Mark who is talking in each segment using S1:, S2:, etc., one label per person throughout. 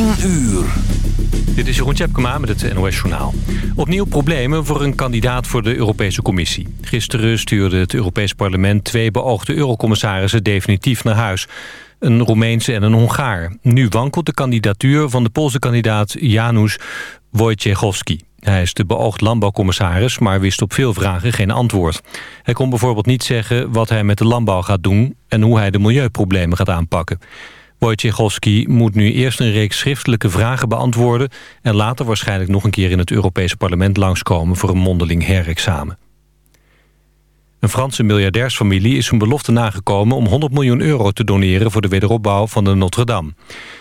S1: 10 uur.
S2: Dit is Jeroen Tjepkema met het NOS Journaal. Opnieuw problemen voor een kandidaat voor de Europese Commissie. Gisteren stuurde het Europees Parlement twee beoogde eurocommissarissen definitief naar huis. Een Roemeense en een Hongaar. Nu wankelt de kandidatuur van de Poolse kandidaat Janusz Wojciechowski. Hij is de beoogd landbouwcommissaris, maar wist op veel vragen geen antwoord. Hij kon bijvoorbeeld niet zeggen wat hij met de landbouw gaat doen... en hoe hij de milieuproblemen gaat aanpakken. Wojciechowski moet nu eerst een reeks schriftelijke vragen beantwoorden... en later waarschijnlijk nog een keer in het Europese parlement langskomen... voor een mondeling herexamen. Een Franse miljardairsfamilie is hun belofte nagekomen... om 100 miljoen euro te doneren voor de wederopbouw van de Notre-Dame.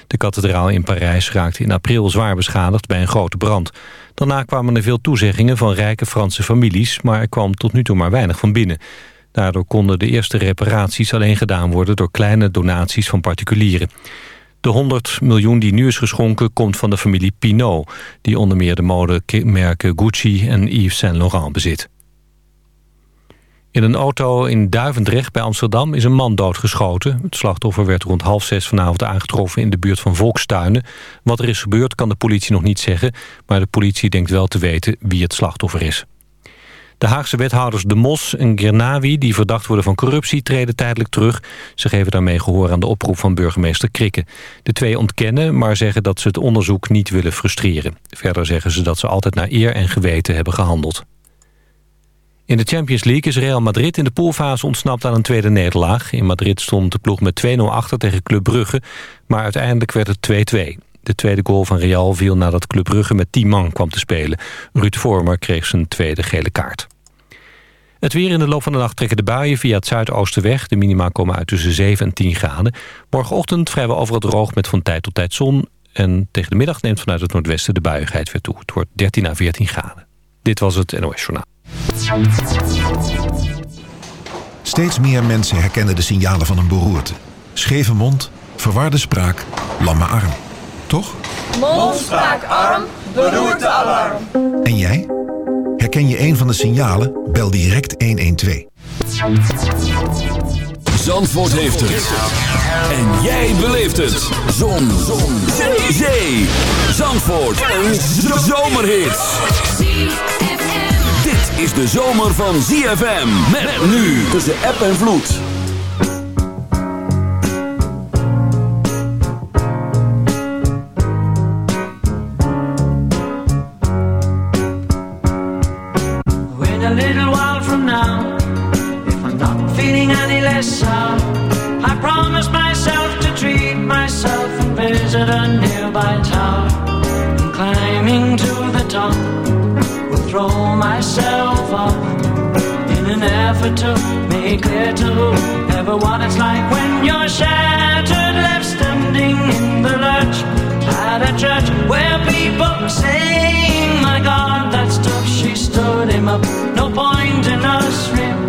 S2: De kathedraal in Parijs raakte in april zwaar beschadigd bij een grote brand. Daarna kwamen er veel toezeggingen van rijke Franse families... maar er kwam tot nu toe maar weinig van binnen... Daardoor konden de eerste reparaties alleen gedaan worden... door kleine donaties van particulieren. De 100 miljoen die nu is geschonken komt van de familie Pinault... die onder meer de modemerken Gucci en Yves Saint Laurent bezit. In een auto in Duivendrecht bij Amsterdam is een man doodgeschoten. Het slachtoffer werd rond half zes vanavond aangetroffen in de buurt van Volkstuinen. Wat er is gebeurd kan de politie nog niet zeggen... maar de politie denkt wel te weten wie het slachtoffer is. De Haagse wethouders De Mos en Gernawi, die verdacht worden van corruptie, treden tijdelijk terug. Ze geven daarmee gehoor aan de oproep van burgemeester Krikke. De twee ontkennen, maar zeggen dat ze het onderzoek niet willen frustreren. Verder zeggen ze dat ze altijd naar eer en geweten hebben gehandeld. In de Champions League is Real Madrid in de poolfase ontsnapt aan een tweede nederlaag. In Madrid stond de ploeg met 2-0 achter tegen Club Brugge, maar uiteindelijk werd het 2-2. De tweede goal van Real viel nadat Club Brugge met 10 man kwam te spelen. Ruud Vormer kreeg zijn tweede gele kaart. Het weer in de loop van de nacht trekken de buien via het zuidoosten weg. De minima komen uit tussen 7 en 10 graden. Morgenochtend vrijwel overal droog met van tijd tot tijd zon. En tegen de middag neemt vanuit het noordwesten de buiigheid weer toe. Het wordt 13 à 14 graden. Dit was het NOS Journaal.
S3: Steeds meer mensen herkennen de signalen van een beroerte. Scheve mond, verwarde spraak, lamme arm. Toch?
S4: Mond, spraak, arm, beroerte, alarm.
S3: En jij? Herken je een van de signalen? Bel direct 112.
S1: Zandvoort heeft het. En jij beleeft het. Zon. Zon. Zee. Zee. Zandvoort. Een zomerhit. Dit is de zomer van ZFM. Met nu tussen app en vloed.
S5: I promise myself to treat myself and visit a nearby tower. And climbing to the top, will throw myself off in an effort to make clear to everyone it's like when you're shattered, left standing in the lurch at a church where people saying, My God, that stuff She stood him up. No point in us.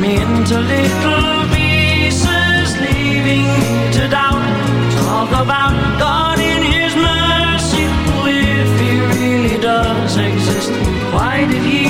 S5: me into little pieces, leaving to doubt. Talk about God in His mercy, if He really does exist. Why did He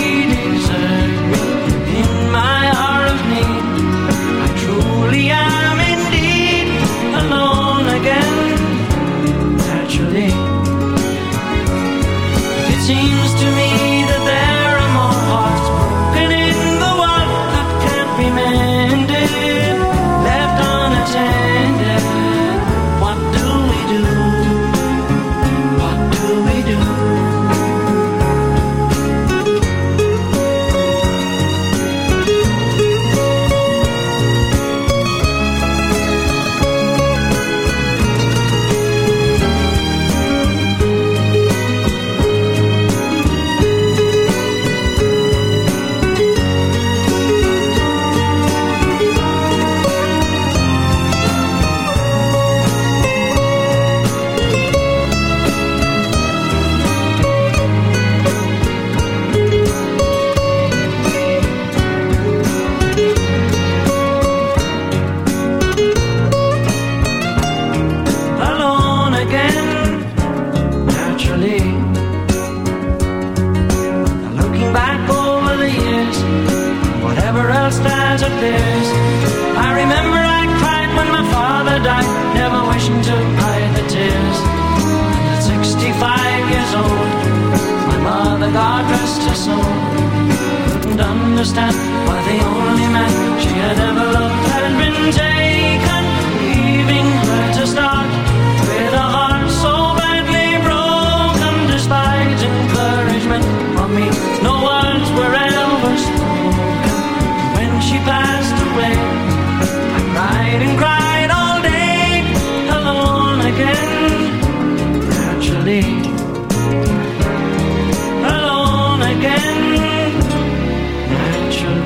S5: understand why the only man she had ever loved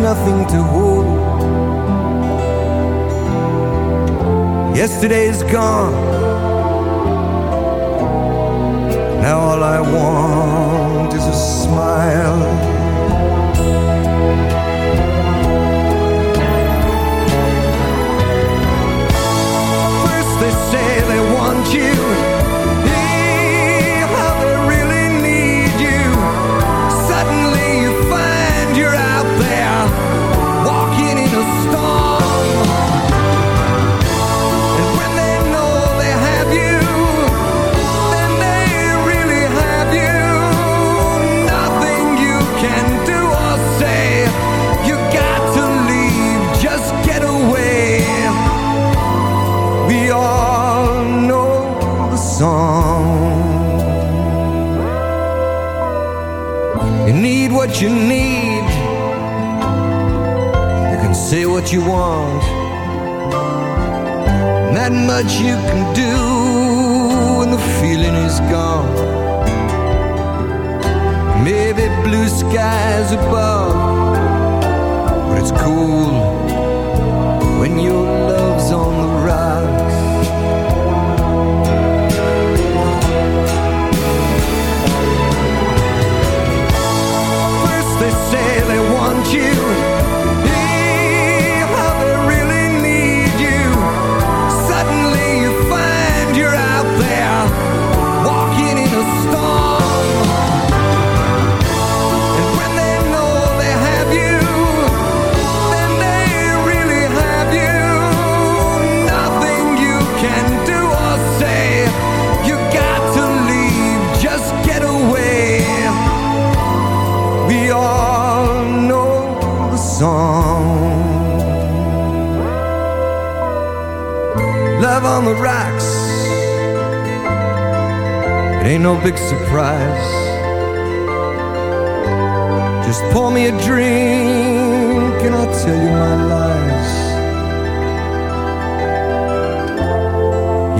S6: nothing to hold. Yesterday's gone. Now all I want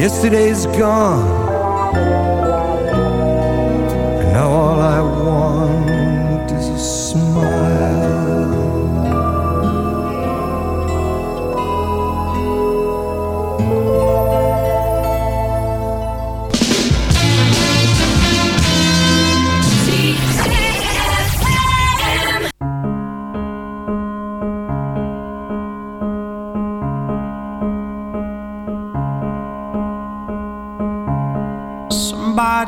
S6: Yesterday's gone.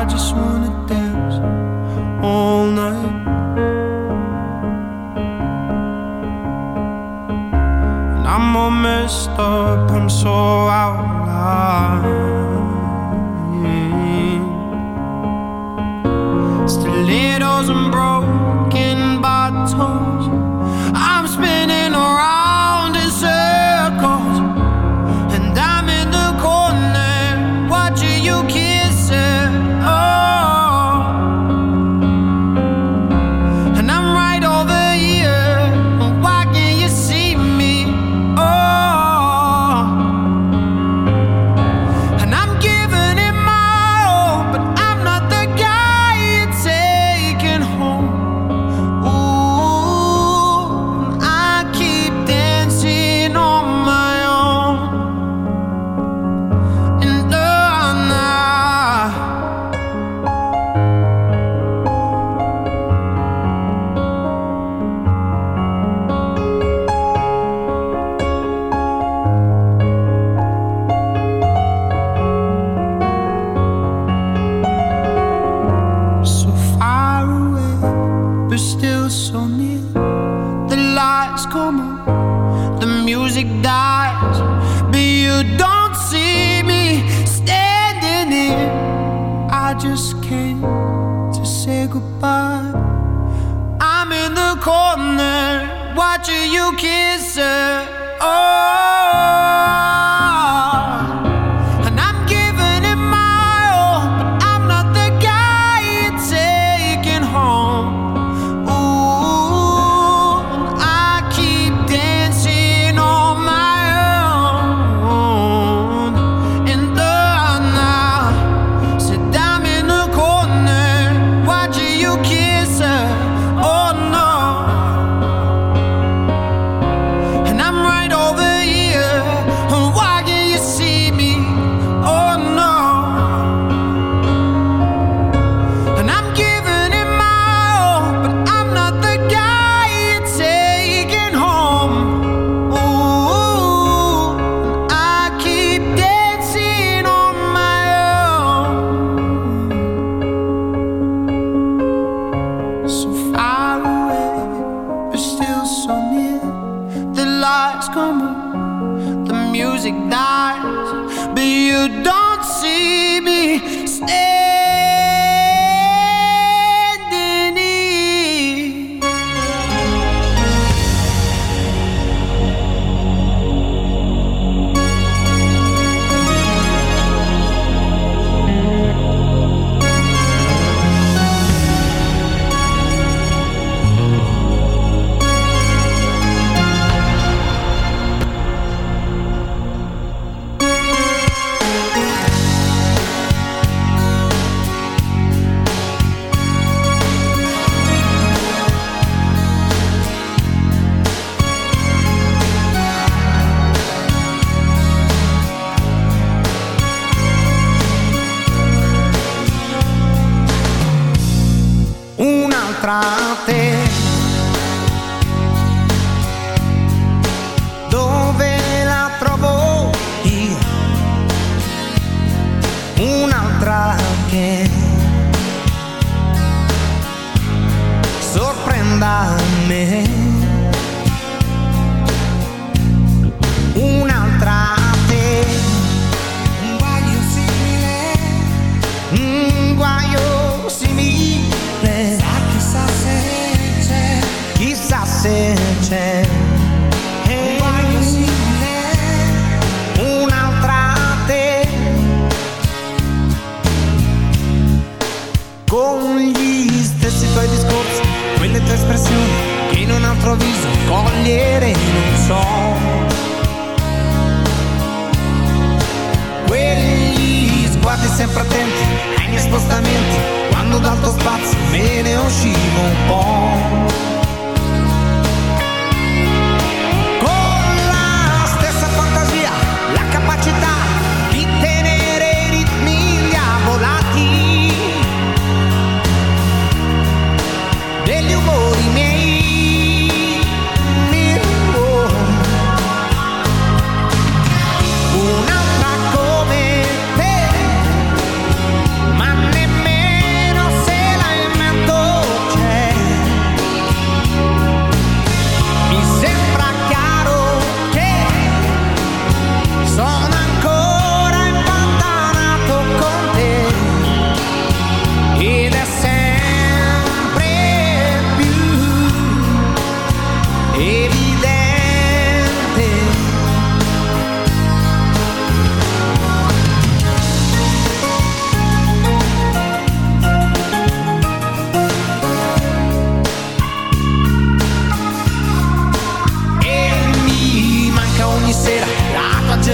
S7: I just wanna dance all night. And I'm all messed up, I'm so out of line. Stilettos and
S8: bros.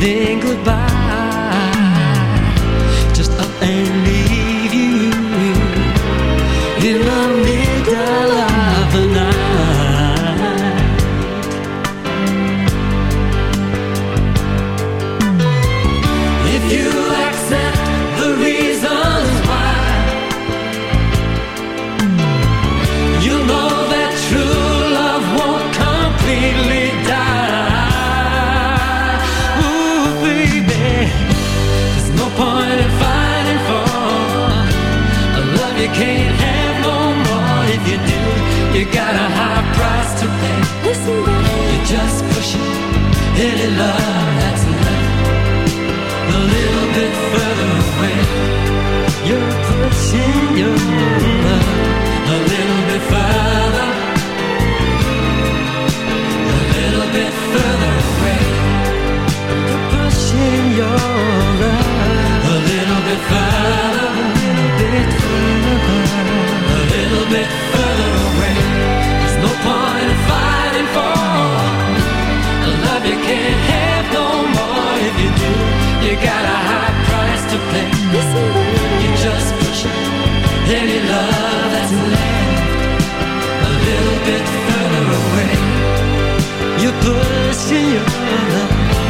S5: then goodbye.
S9: Pushing your got a high price to pay. You just push any love that's left a little bit further away. You're pushing your love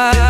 S10: nobody.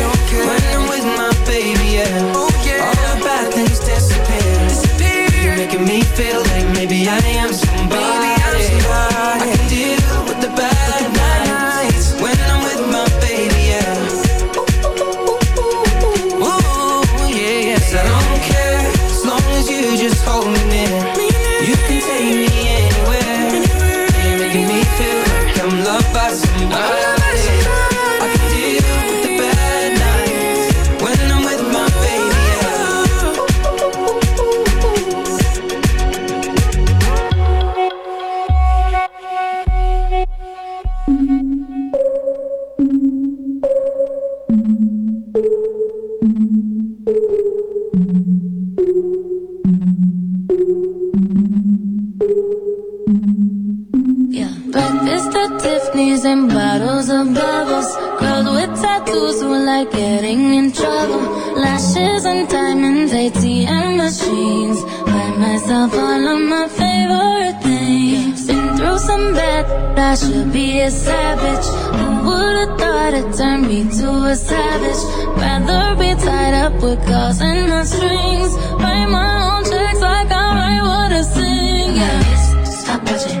S10: Yeah, breakfast at
S11: Tiffany's and bottles of bubbles. Girls with tattoos who like getting in trouble. Lashes and diamonds, and machines. Buy myself all of my favorite things. Been through some bad, I should be a savage. Who would've thought it turned me to a savage? Rather be tied up with calls and the strings. Write stop watching.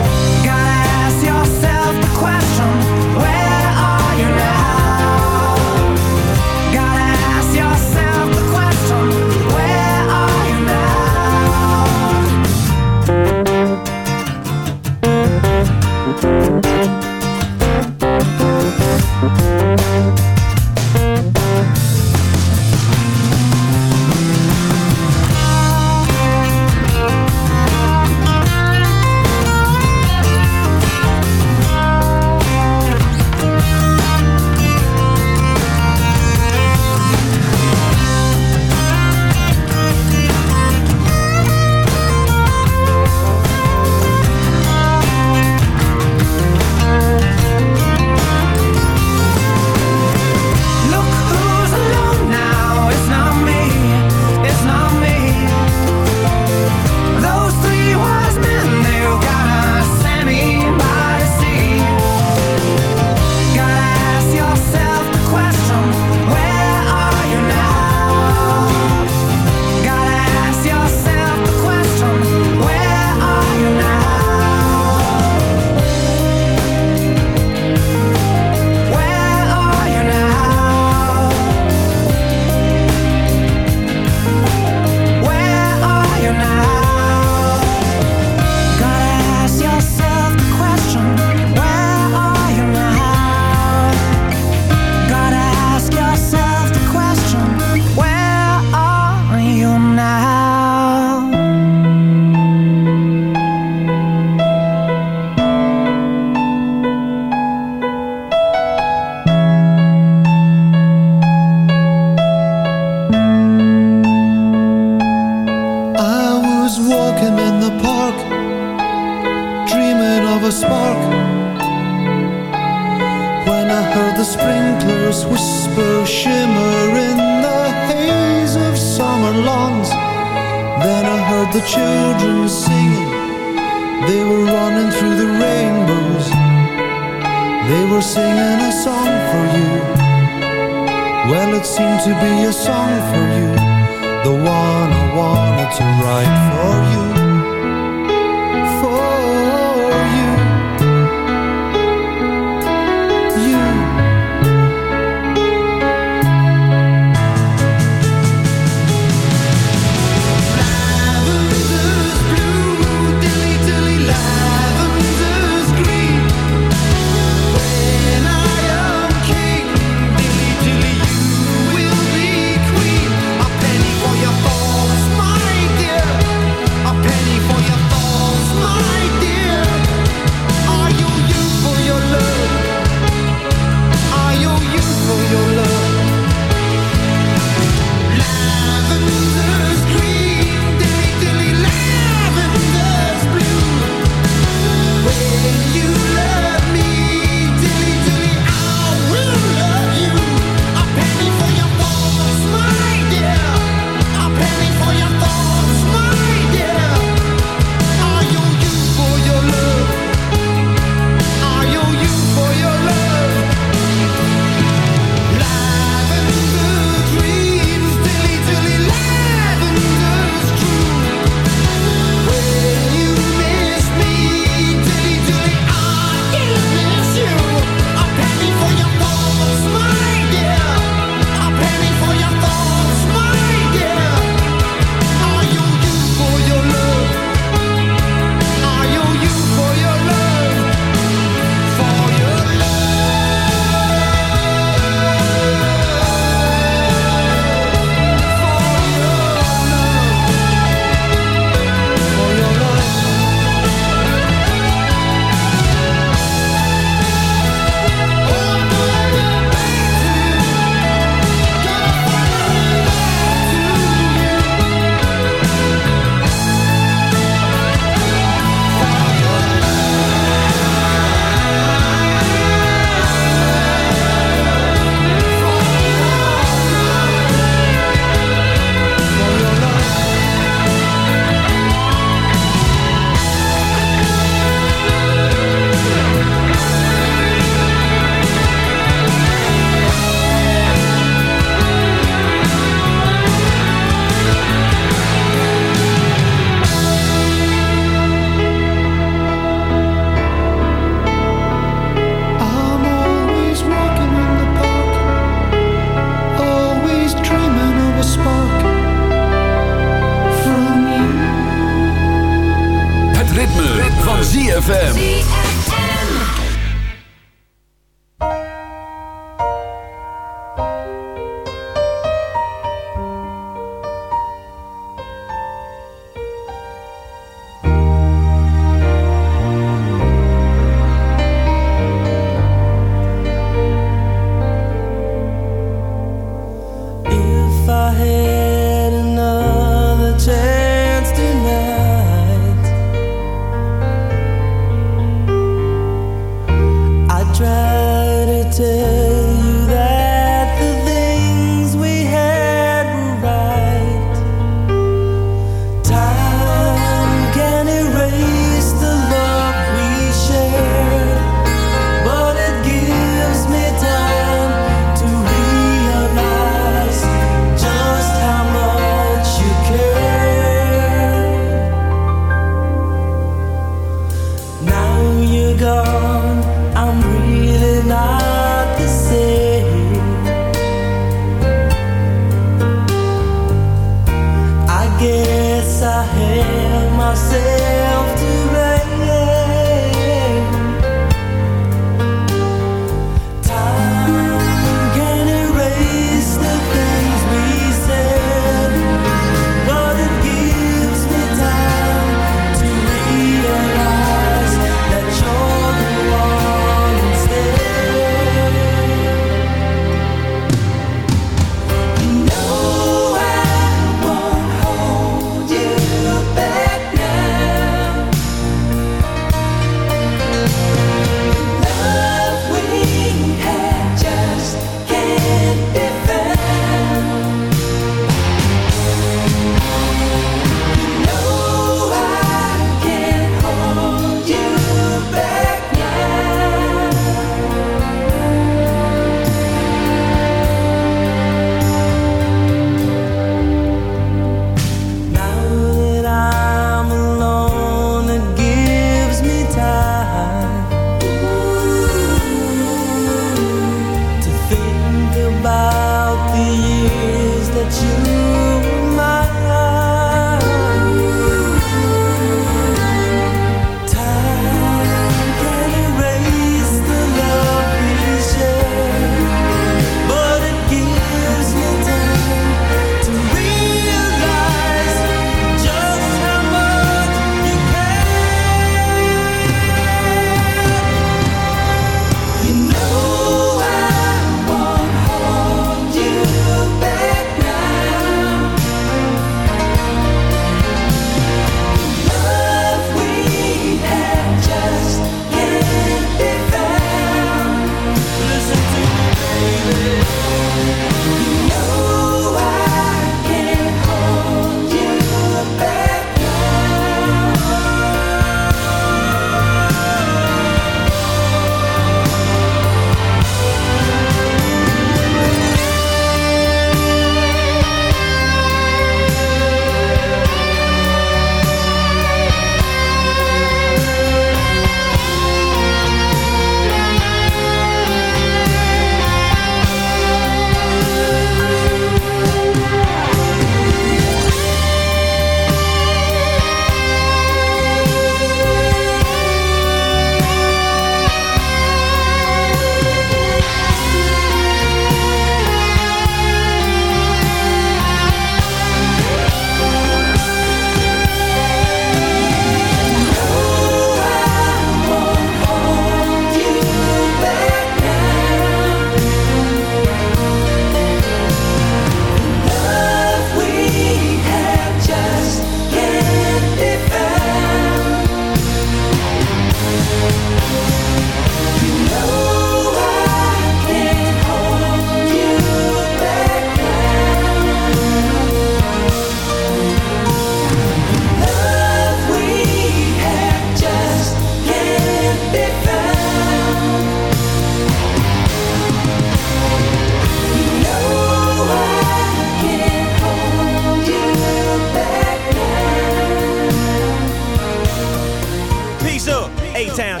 S12: A-Town.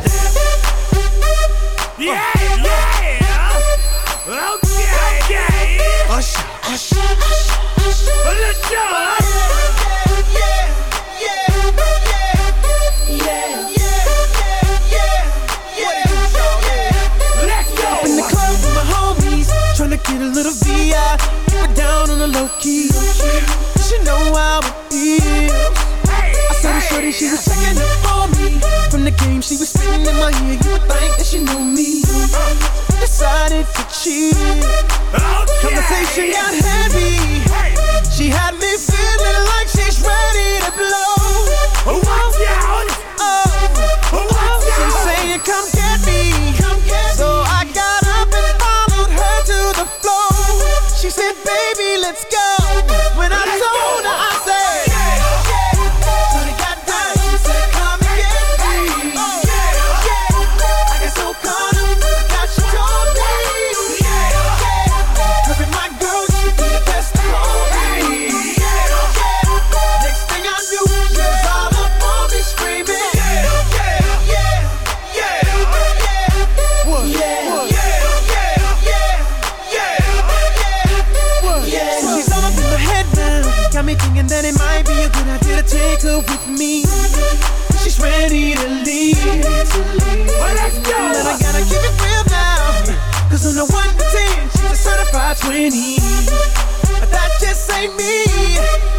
S13: Yeah, yeah. Okay, okay.
S12: Usher, Usher, Usher.
S13: Let's go.
S14: Yeah, yeah, yeah, yeah. yeah. Tryna get a little VI, but down on the low key. You know how it feels. I said, hey, shorty, she was checking the phone. From the game she was spinning in my ear, you would think that she knew me. Uh, decided to cheat. Oh, okay. Conversation got heavy. She had me feeling like she's ready to blow. 20. But that just ain't me.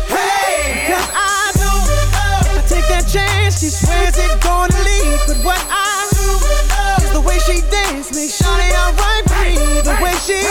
S14: Hey! Cause I know if I take that chance, she swears it's gonna lead. But what I do uh, is the way she dance makes Shawty alright. The way she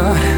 S9: words